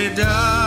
say, darling.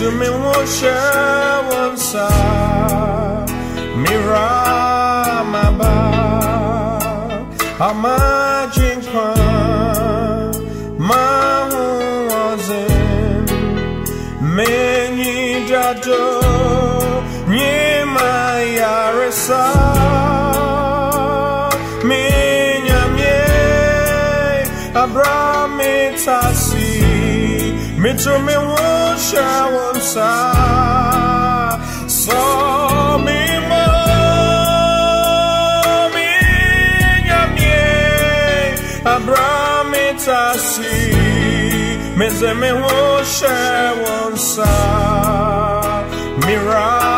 Mitumi hoche wonsa miramaba amajinkwa mahuwazin menyi jado nyima yaresa minyamye abramitasi mitumi wosha wonsa so mimo minyamye abramitasi mezeme wosha wonsa miramaba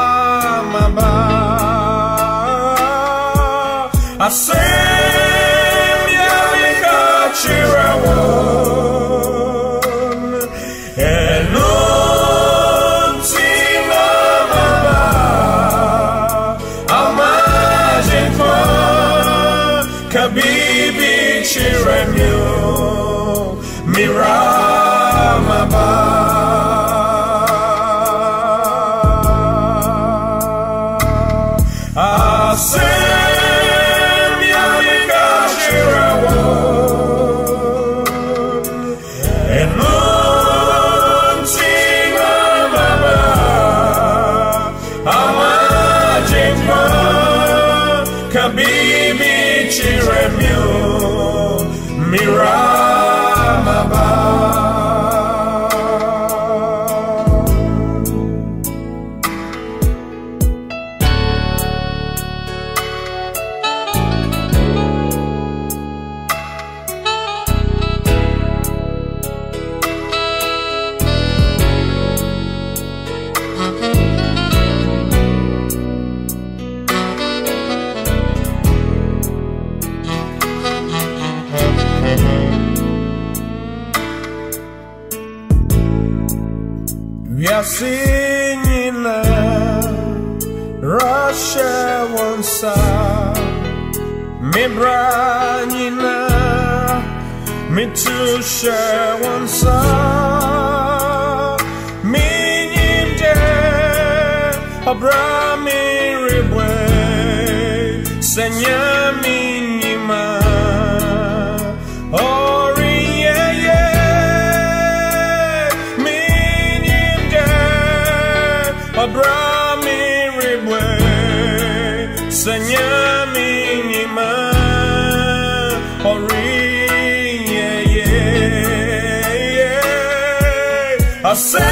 nascer. Hyɛ wɔn nsa menyim dɛ ɔbra ɔreyɛyɛ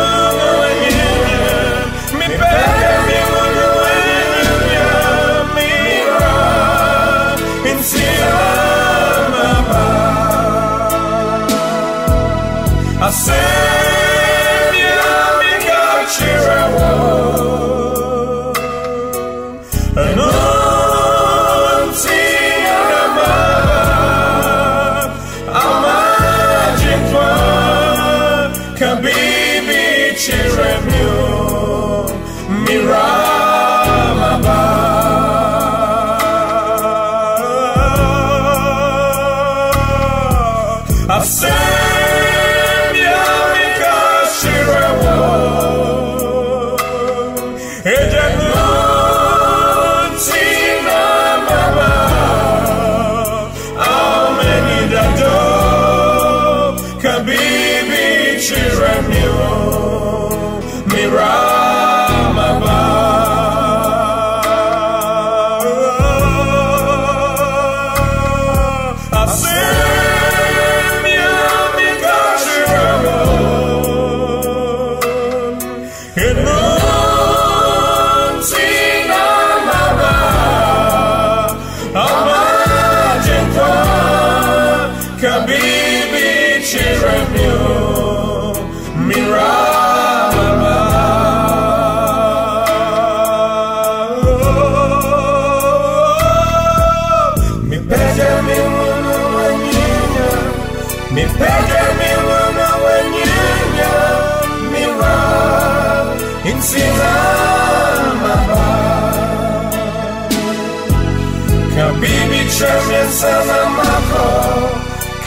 Savior, we got you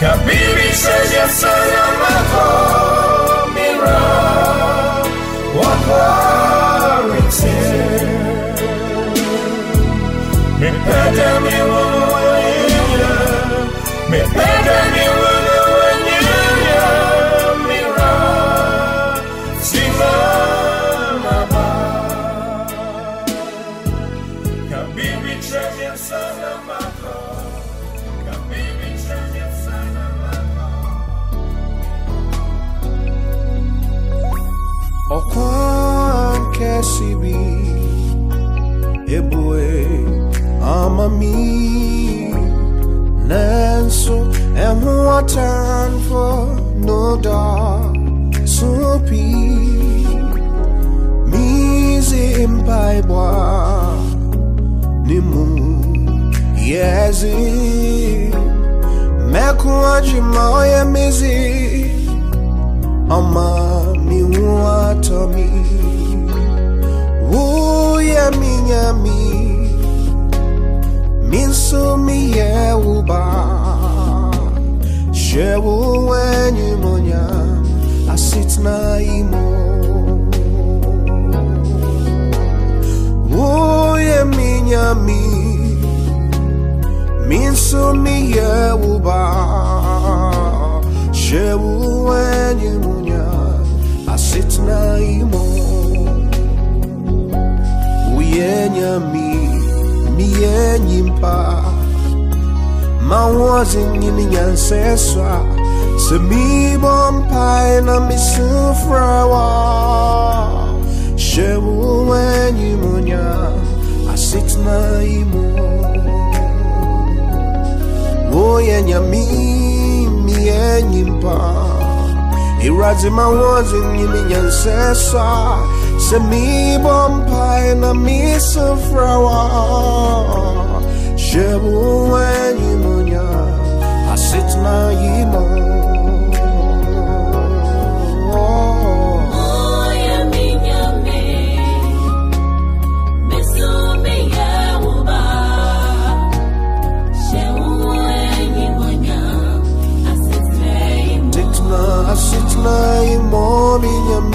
Kabibisha sana mako mira wakwarite Mepeda mi ɔyɛ mezi Ama mi wato mi Uya mi nyami Minso mi ye uba Shewu wenye monya Asit na imo Uya mi nyami Minso mi ye uba Shewu wenye munya Asit na imo Uyenya mi Miye nyimpa Mawazi nyimi nyanseswa Se mi bompai na mi nyimpa Irazi mawazi nyimi nyansesa Se mi bompai na mi sufrawa Shebu wenye munya Asit yimo minyami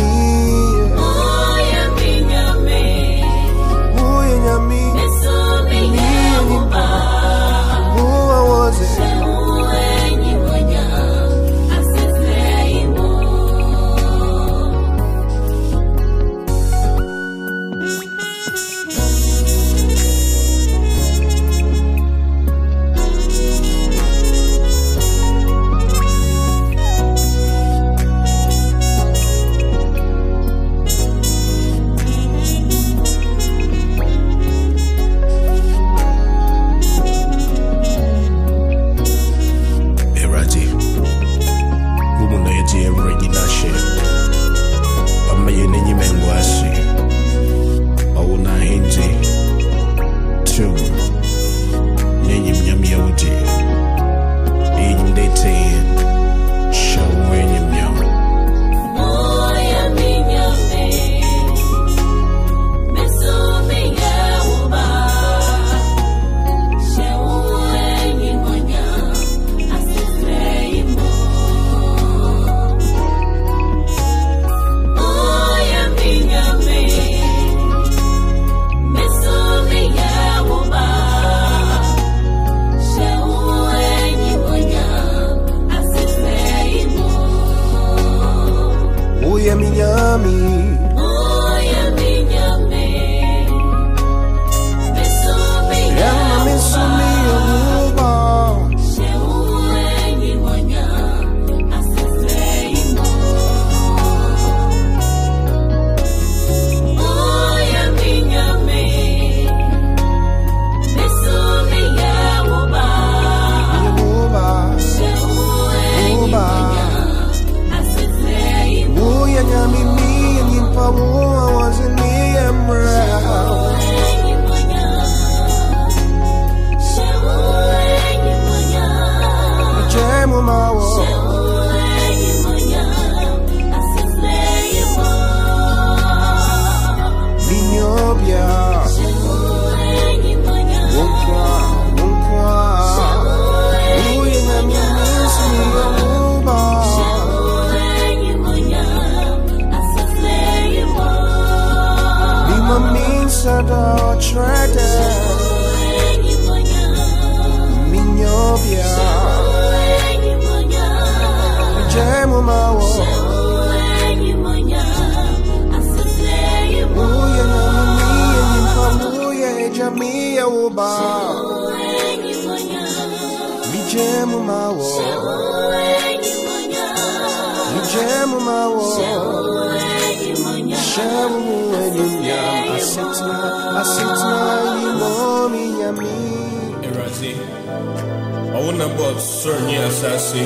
na bɔ soro ne asase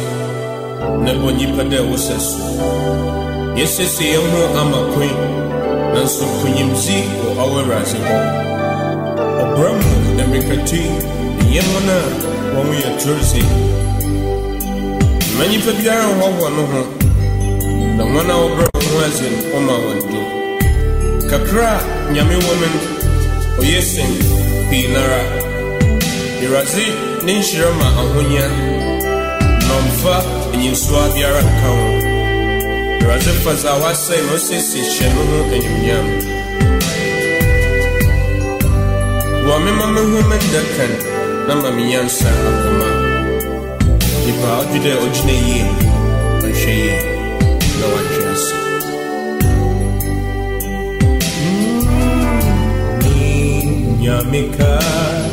na bɔ nnipa dɛ ho ama koe, nanso konyimdi wɔ ɔwo Awurade hɔ. Ɔbrɛ mu mmirikatu ɛnyɛ wɔn a wɔn yɛ torose. Mma nnipa biara nhɔhoɔ no ho, na wɔn a wɔbrɛ wɔn ho ase no ɔma wɔn do. Kakra a Nyame wɔ me no, ɔyɛ sen pii nara. Awurade ne nhyira ma ahonya na ɔmfa anyinsoa biara nka ho. Awurade fa dza wasɛe na ɔsiesie hyɛ no. Wɔ me ma mehu me nda kan na ma me nyansa akoma. Nipa a ɔdwe dɛ ɔgyina yie, ɔnhwɛ yie na wahwɛ ase. Mm,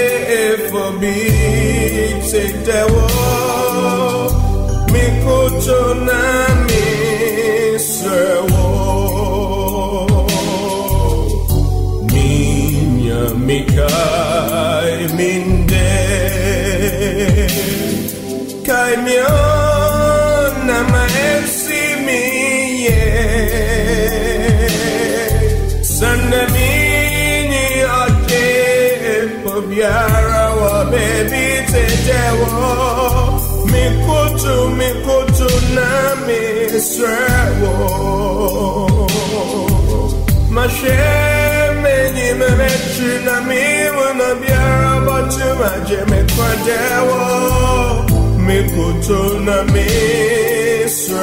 minde kai me fobi te dewo me koto me serwo Minya mikai minde kai mio na baby tetewo Mikutu mikutu na misrewo Mashe meni memechi na miwa na biara Batu maje mekwadewo Mikutu na misrewo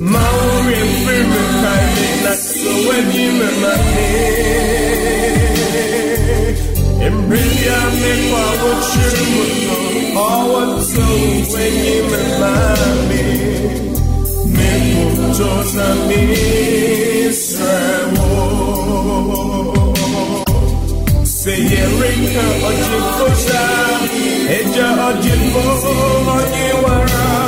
Mauri mfirme kaile na soweni memame Embriya me kwa wuchiru muno Awa so weni memame Me kuto na misrewo Seyerika ojikosa Eja ojifo onyiwara Mikoto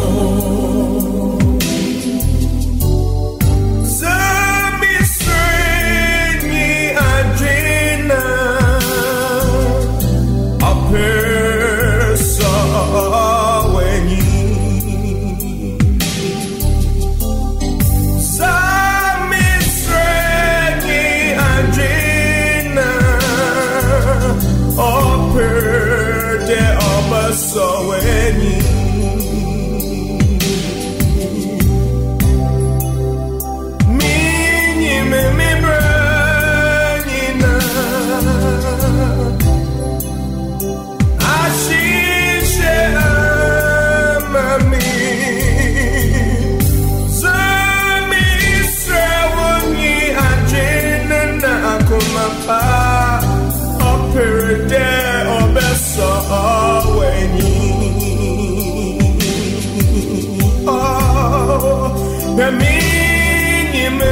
Minyi me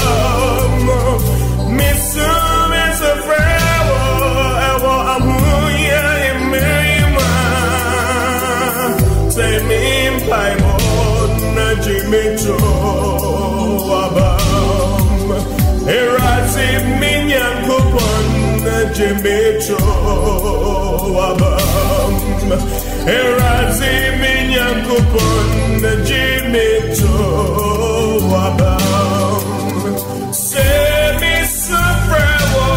Erati minyankopon na jimeto abam Erati minyankopon na jimeto abam Se mi sufrewo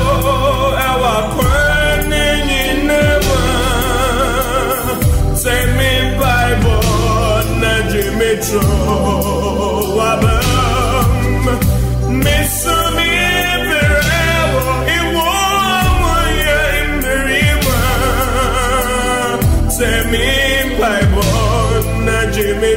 ewa kwani nyinema. Se mi Bible jimeto abam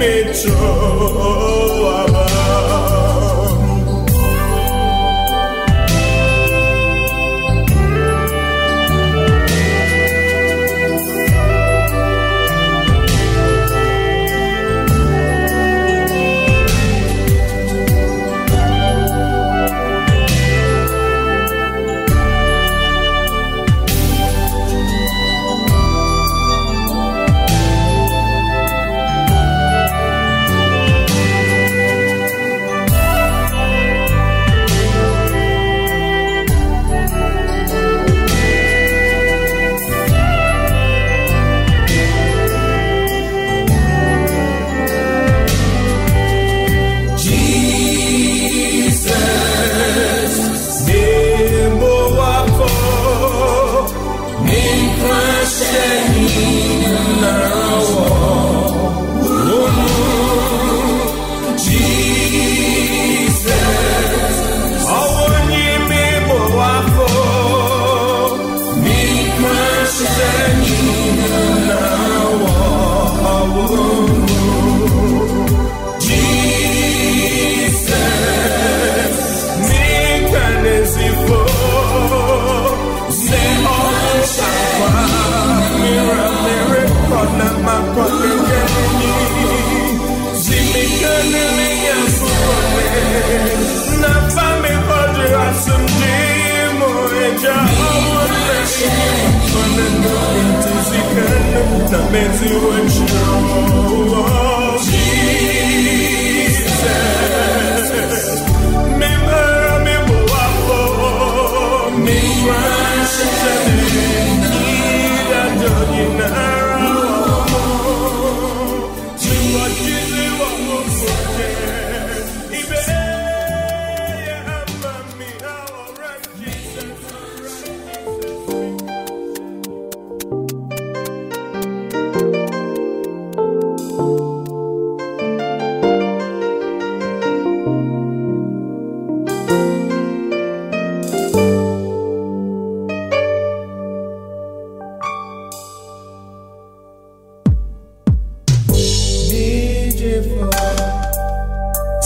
jimito abam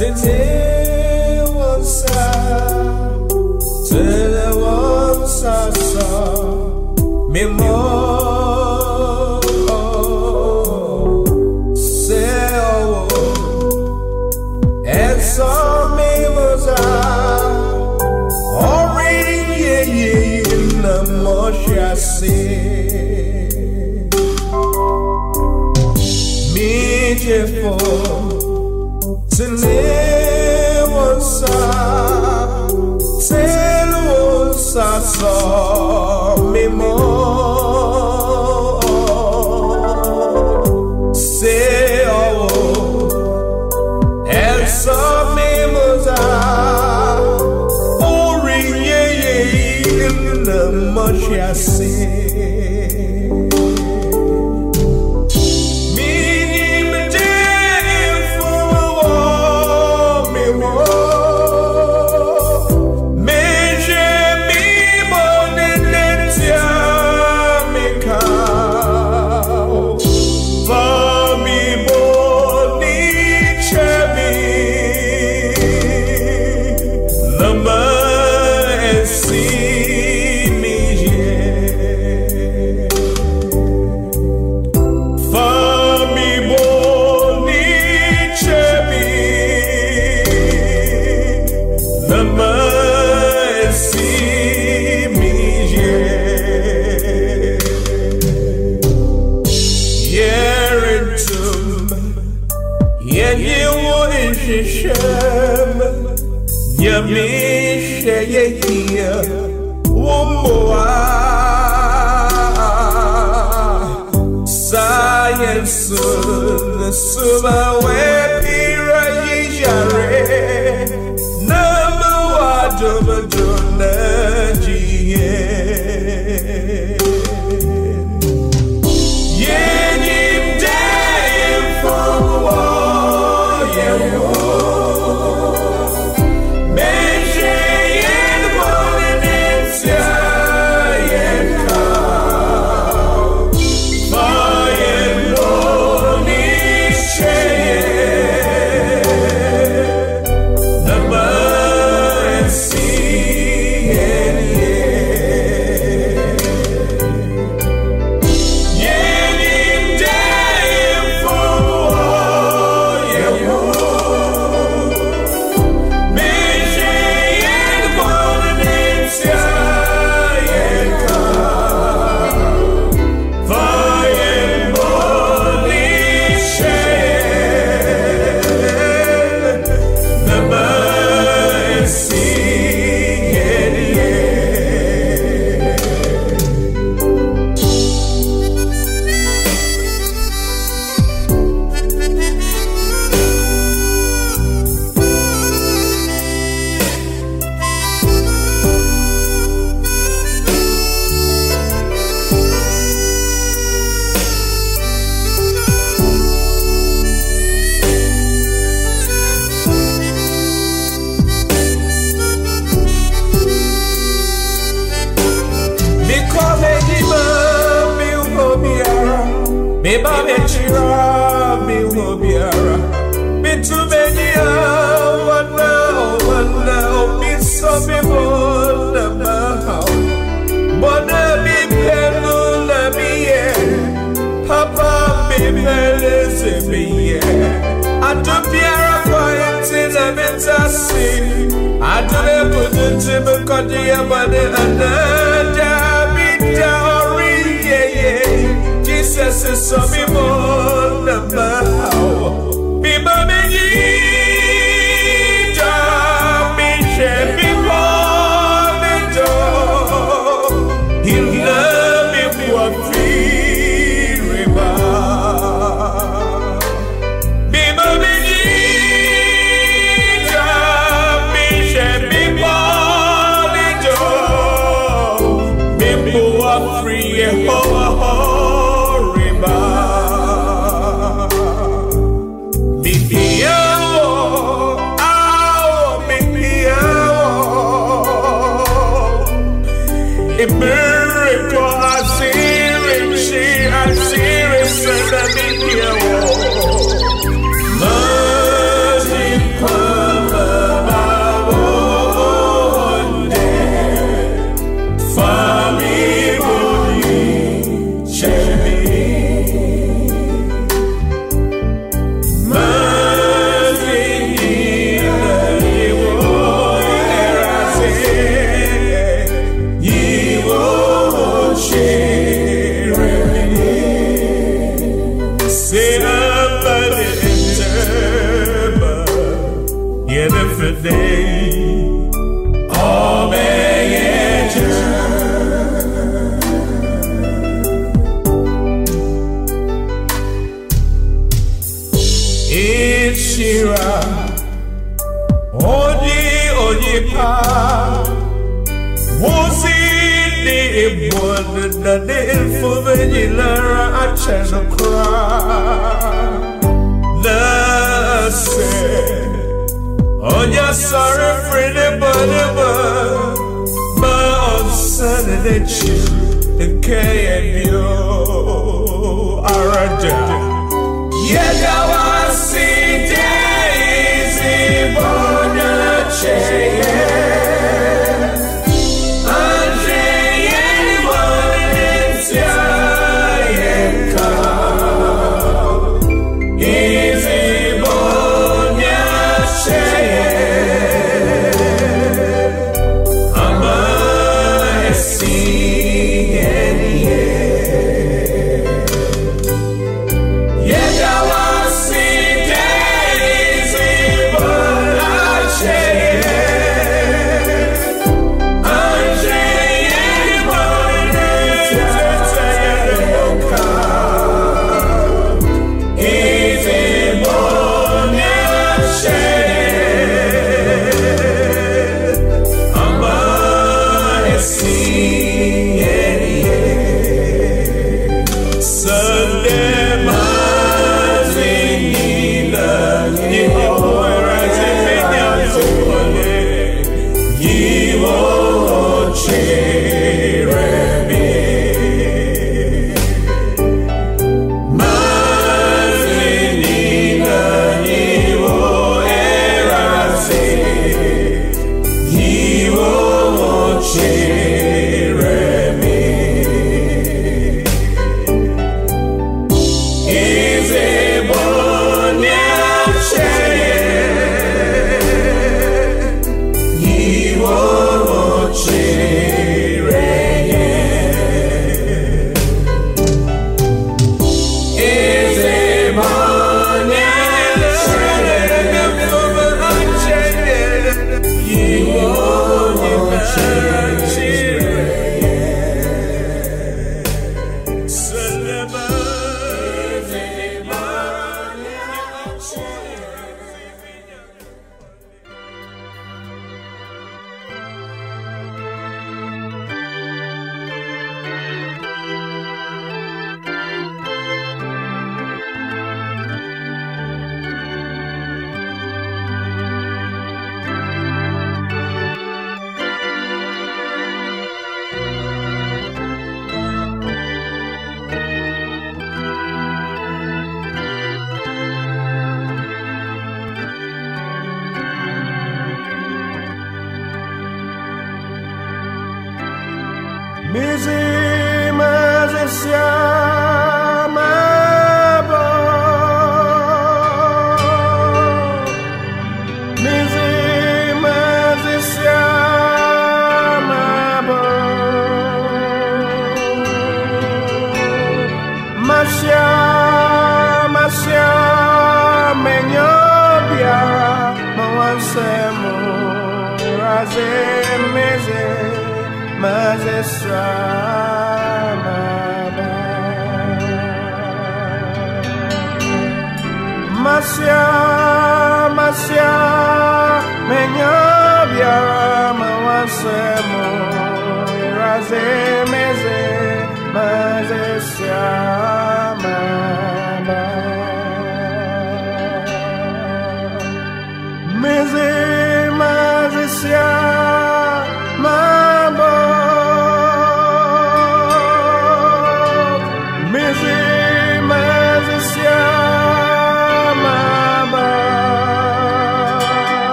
Yeah, yeah, in the motion. Ezechi nke ebio arada yegawa si dezi bonache yeah.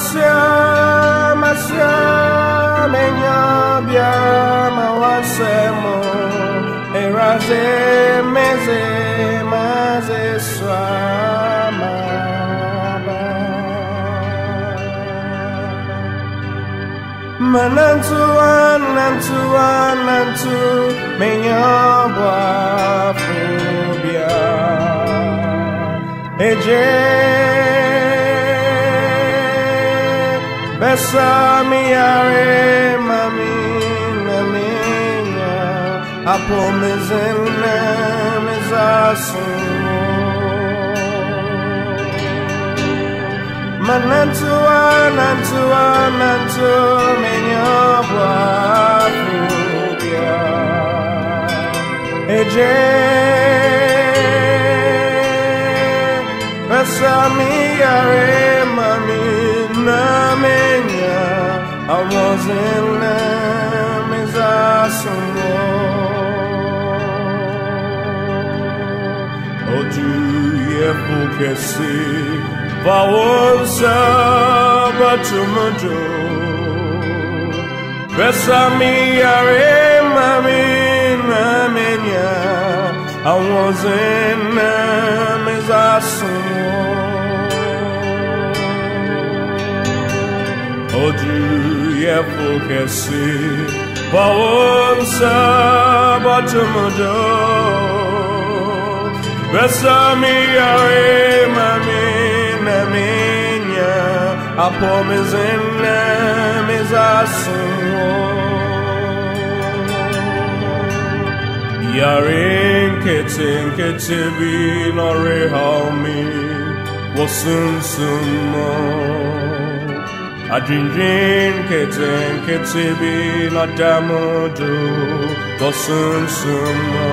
Hashem, Hashem, Enyabia, Mawasemo, Eraze, Meze, Maze, Swama. Manantu, Anantu, Anantu, Menyabwa, Fubia, Eje, besami are mami na minha apomezena mezasu manantua nantua nantu menyobwa fobia eje. Besami are mami na menya awazena mezasu Oju yefu kesi Vawosa batumudu Besami are mami na menya Awazena mezasu Oju yefu kesi Vawosa batumudu Besami are mami na minha Apomezena mezasu Yarin ketin ketibi nore haumi Wasun sumo Adrinjin ketin ketibi na damudu Wasun sumo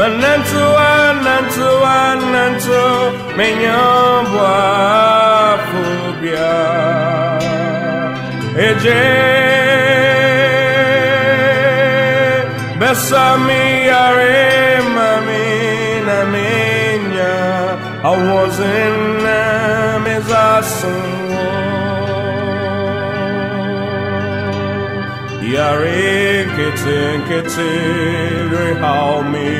Manantu anantu anantu menyobwa fubia Eje Besami are mami na minya I was in Kitten kitten how me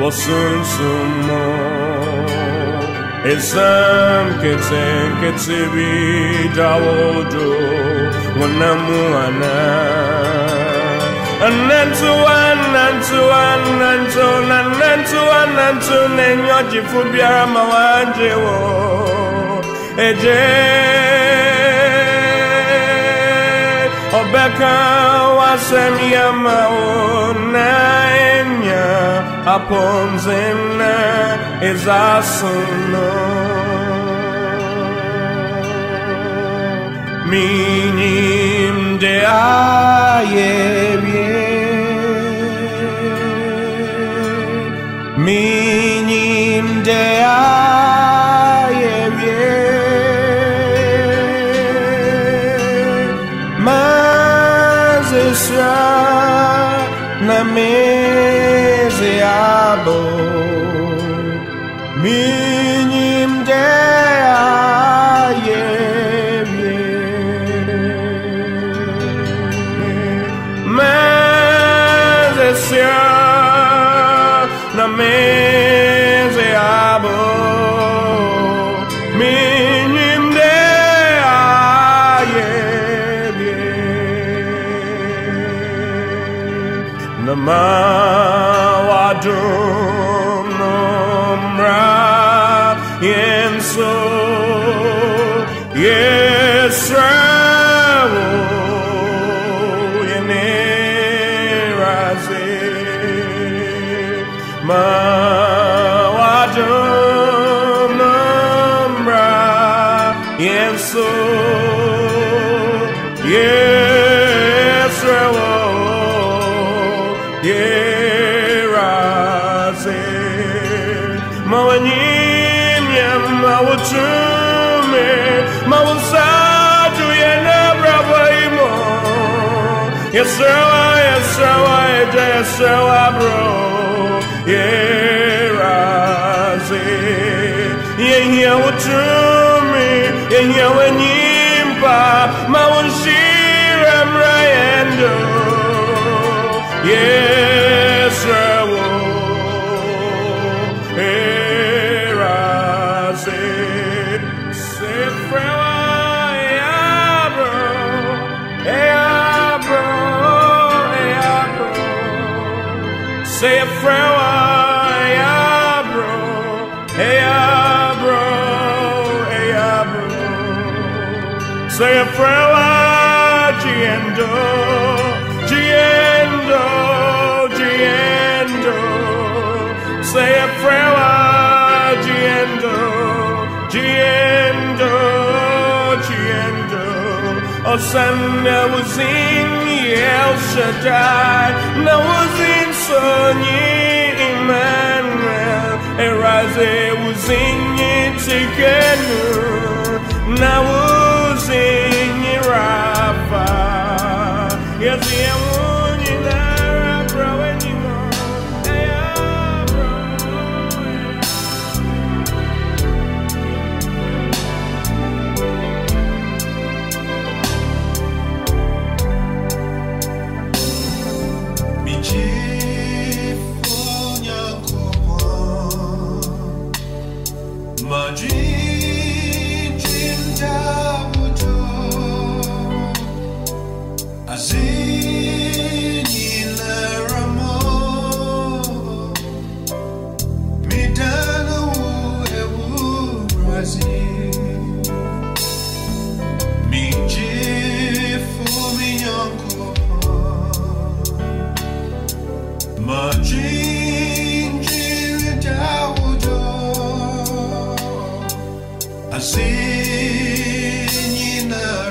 was soon soon more. Isam kitten kitibi dawodo wanamuana. Anantu anantu anantu nanantu anantu nenyoji fubiara mawanje wo. Eje Obeka wasem yama onanya aponzena izasuno Minim de ayebie Minim de ayebie na meze abo Minim ayebie yesawa eja yesawa bro yeraze yehia wutume yehia wanyimpa course and nevozin El Shaddai Nevozin Sony Emmanuel. In wozin together Now wozin Rafa Yes, yeah, не Ленина.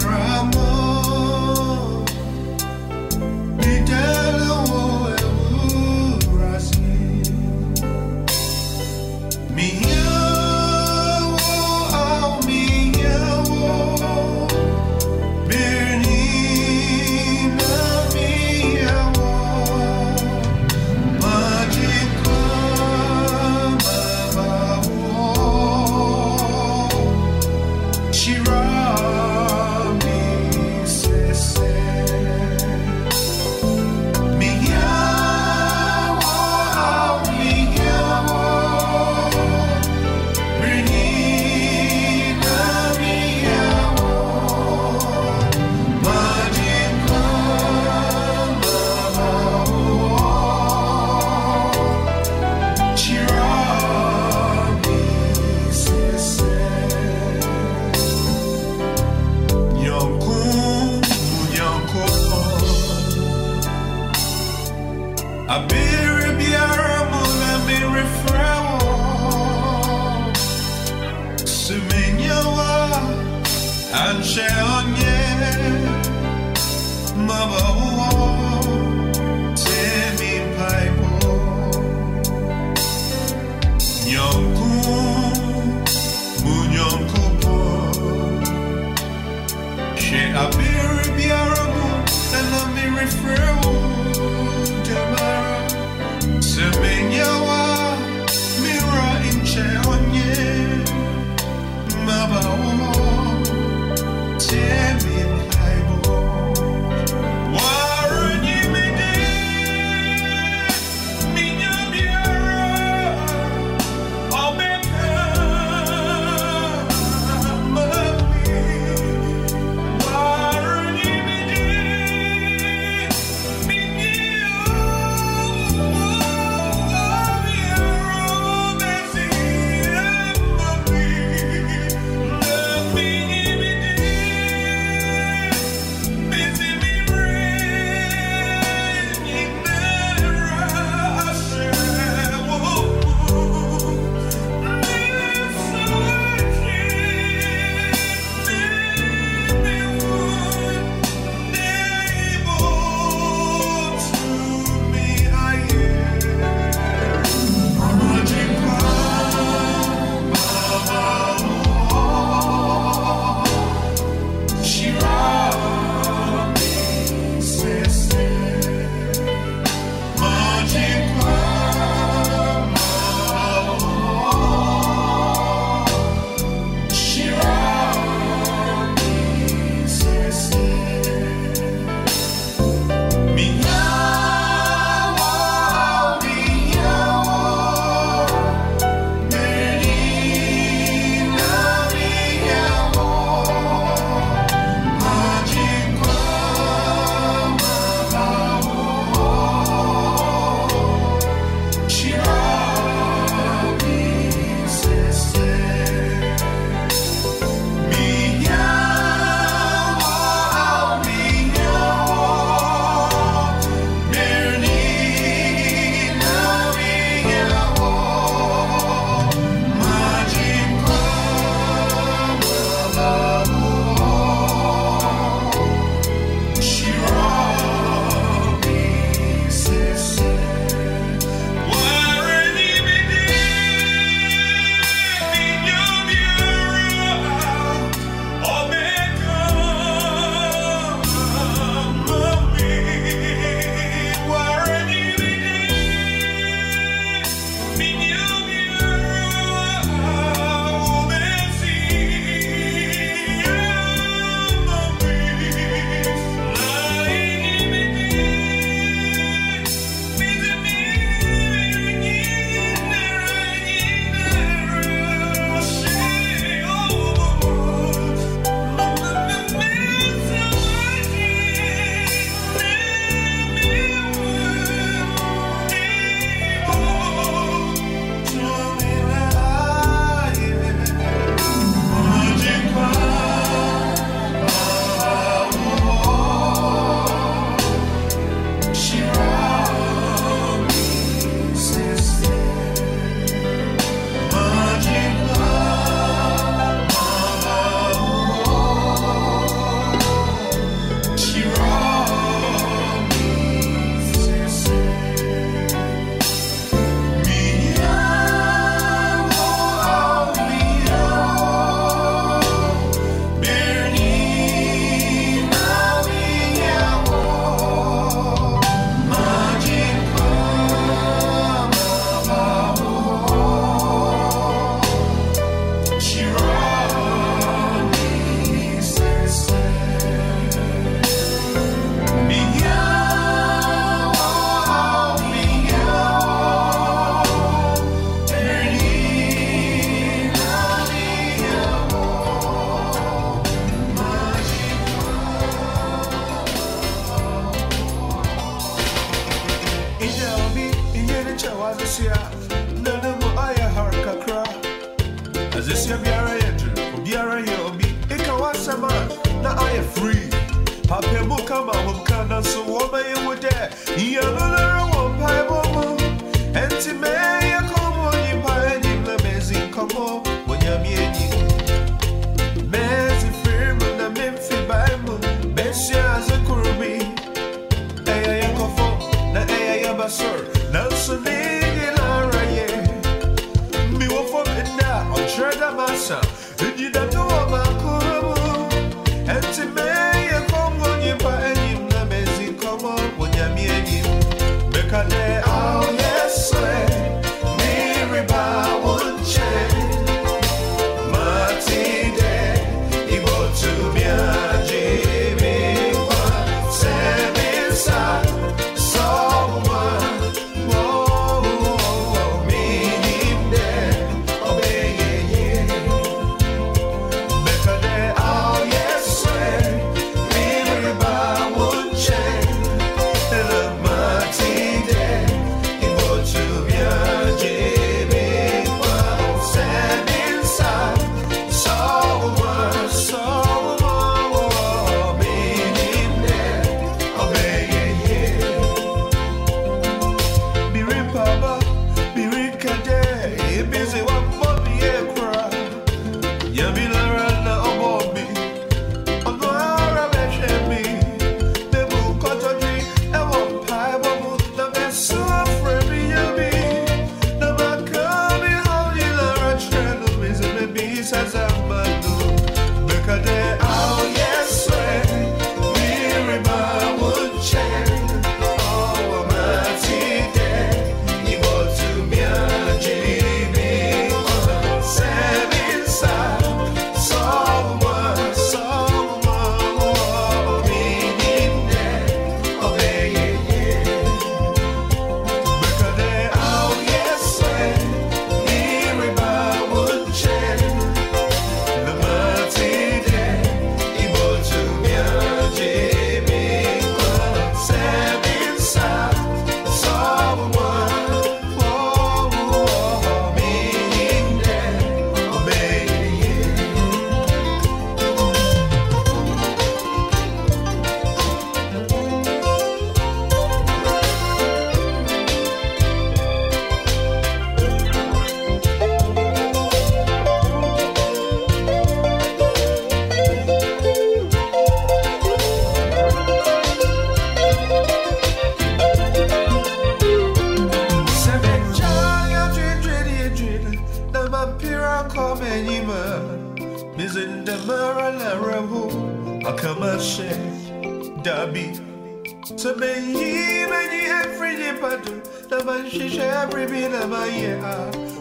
She's every minute of my year.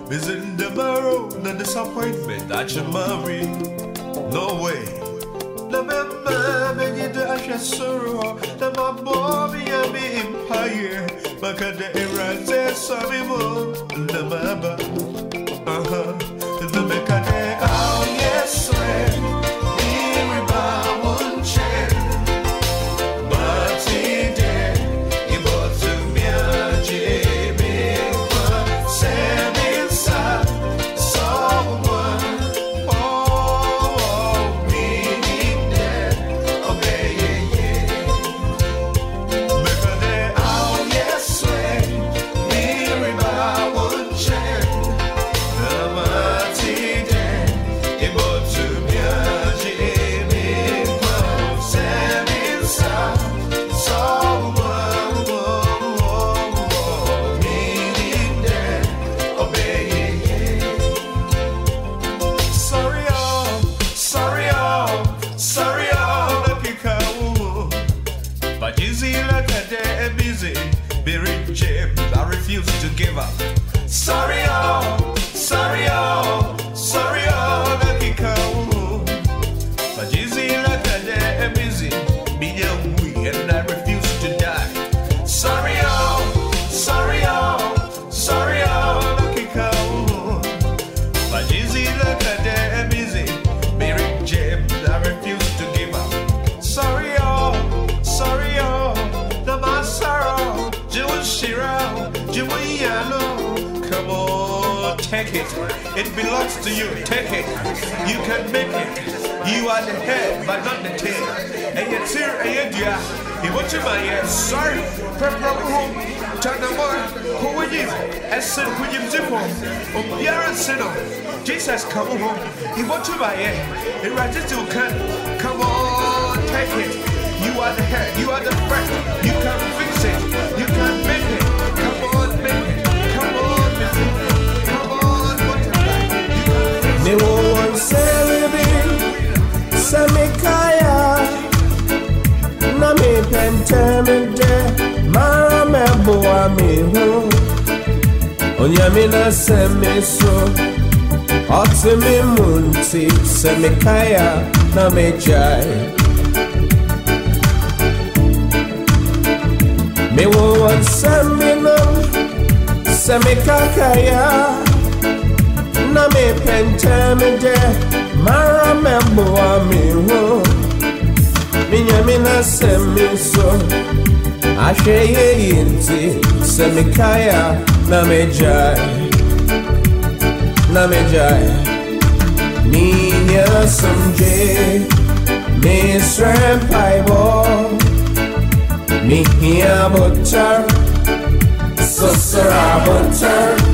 Visiting the barrow, the disappointment that you marry. No way. The member made the ashes sorrow, the mabobi and the empire. But the errands, there's some the mother. Come on, take it. It belongs to you. Take it. You can make it. You are the head, but not the tail. And your tear and dear. You want to buy it. Sir, prepare for home. China boy, who will you? As soon as you do for? Um, you're. Jesus, come home. He want to my yes. The righteous you. Come on, take it. You are the head, you are the friend. You won't say me se me kaya na me pente me de mara me boa me ho onya me na se so mi mú ntí se me kaya na kakaya na me me de mara me boa me ho minya me na se me so. Ahwe ye yinti se me kaya na me jai. Na me jai. Minya samje me strength bible me here butter so butter Mesia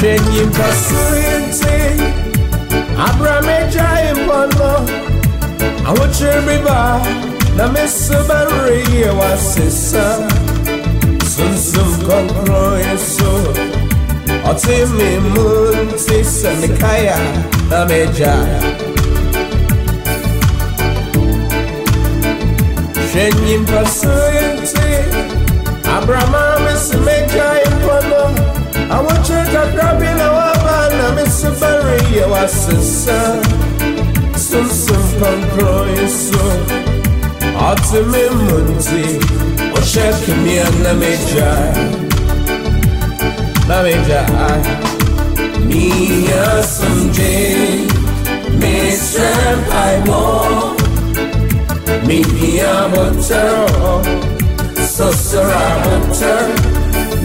Shenyi pasuyente Abrameja impono Awochiriba Na misubari wasisa Sunsum konkro yeso Oti mi munti semikaya Na meja pasuyente Abrama misimeja impono Awochirika krabi na waba Na misubari wasisa Sunsum konkro yeso Oti mi munti. Oshek mi na meja Na meja Mia someday Mr. Bible Mi mia botero Sosora botero Mesia wasemde Mi kuma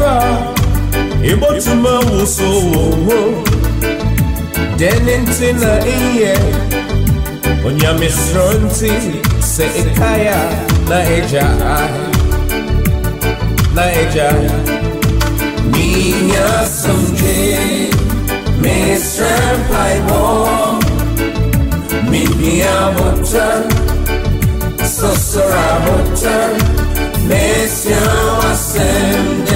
Ba Ibotuma woso wɔ hɔ Dɛn nti na iyɛ Onyamesoro nti sɛ ikaya na egya Na egya Minya somdwe Mesrɛ mpaebɔ Mimia butter, Sosora butter, Mesia wasende,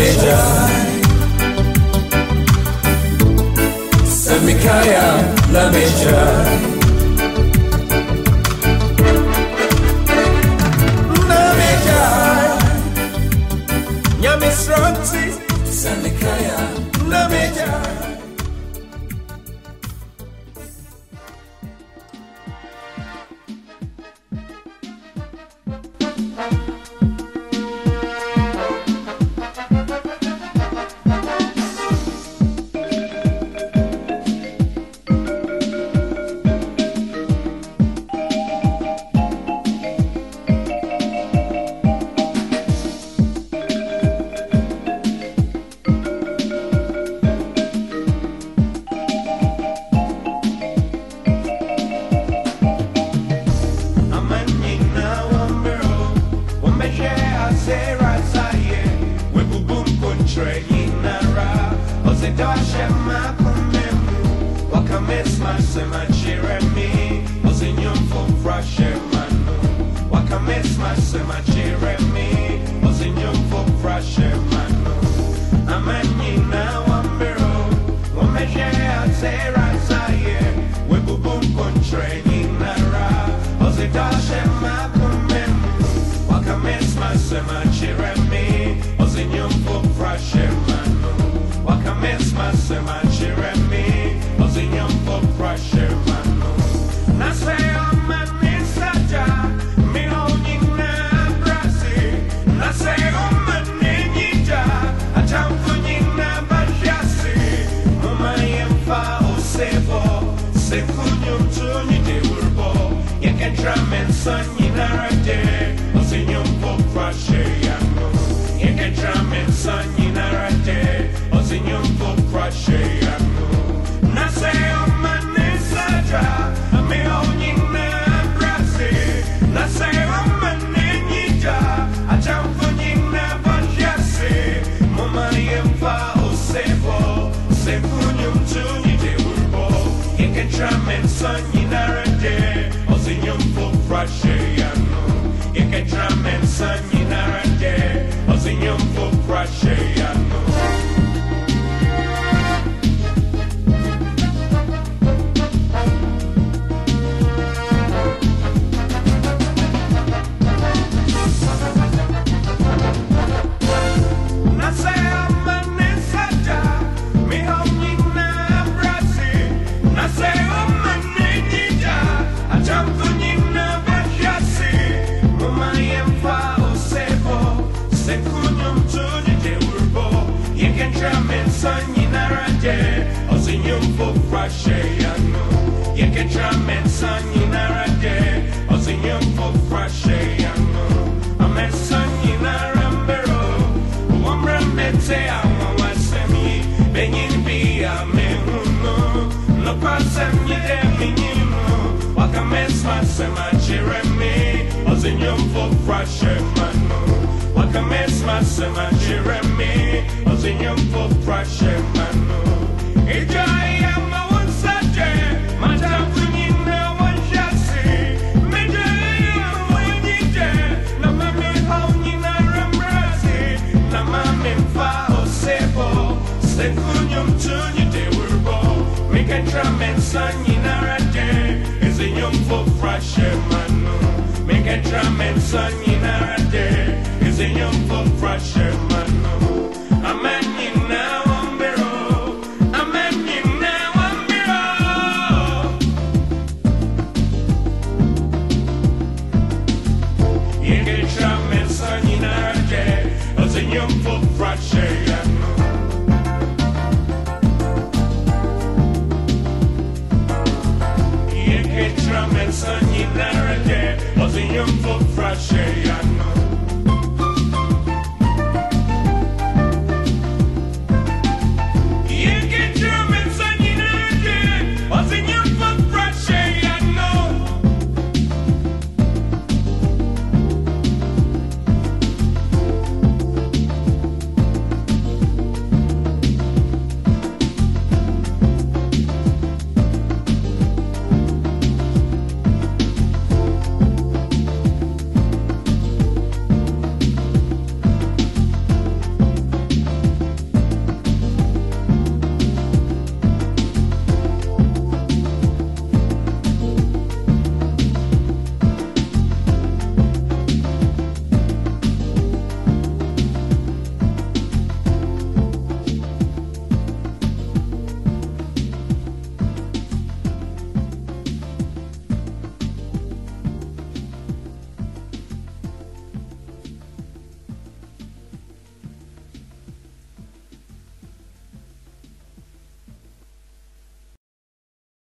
me try. Send me kaya, let me try. Chame sogni naranje, ozinyumfu prashe yanu. Ike chame sogni naranje, ozinyumfu prashe yanu. triumphal pressure manu Like a mess masama Jeremy A triumphal pressure manu Ijaya mawansaje Mata kunyina wanjasi Mijaya mwenyeje Na mami haunina remrazi Na mami mfao sebo Senkunyum tunyide wurbo Mikentra raje Is a young for fresh Ultraman sun in our day, is a young blood.